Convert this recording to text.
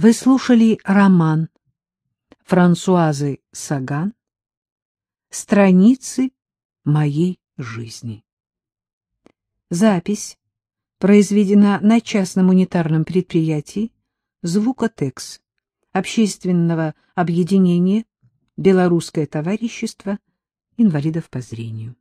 Вы слушали роман Франсуазы Саган «Страницы моей жизни». Запись произведена на частном унитарном предприятии «Звукотекс» общественного объединения «Белорусское товарищество инвалидов по зрению».